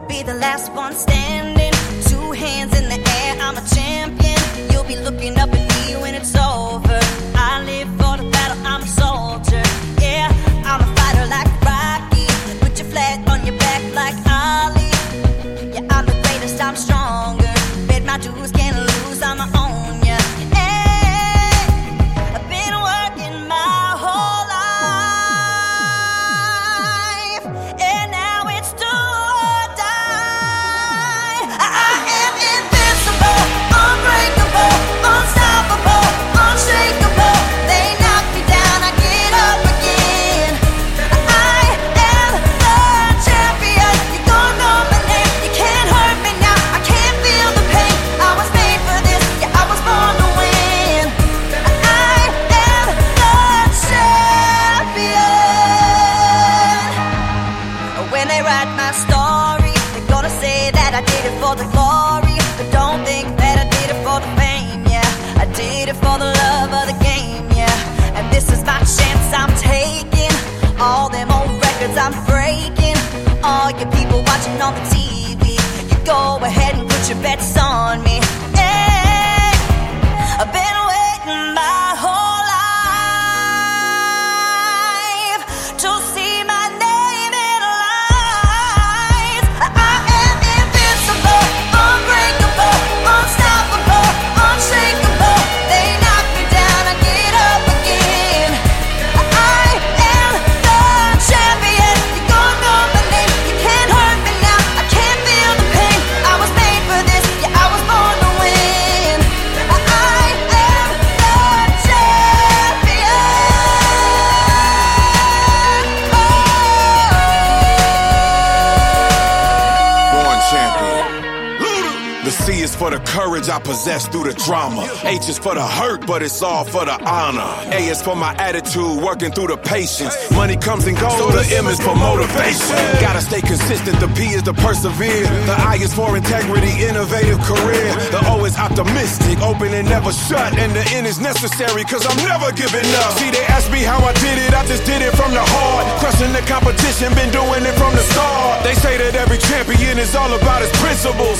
be the last one standing. Two hands in the air, I'm a champion. You'll be looking up at me when it's over. I live for the battle, I'm a soldier. Yeah, I'm a fighter like Rocky. Put your flag on your back like Ali. Yeah, I'm the greatest, I'm stronger. Bet my dues for the glory. But don't think that I did it for the fame, yeah. I did it for the love of the game, yeah. And this is my chance I'm taking. All them old records I'm breaking. All you people watching on the TV, you go ahead and put your bets on for the courage I possess through the drama. H is for the hurt, but it's all for the honor. A is for my attitude, working through the patience. Money comes and goes, so the M is for motivation. Gotta stay consistent, the P is to persevere. The I is for integrity, innovative career. The O is optimistic, open and never shut. And the N is necessary, cause I'm never giving up. See, they ask me how I did it, I just did it from the heart. Crushing the competition, been doing it from the start. They say that every champion is all about his principles.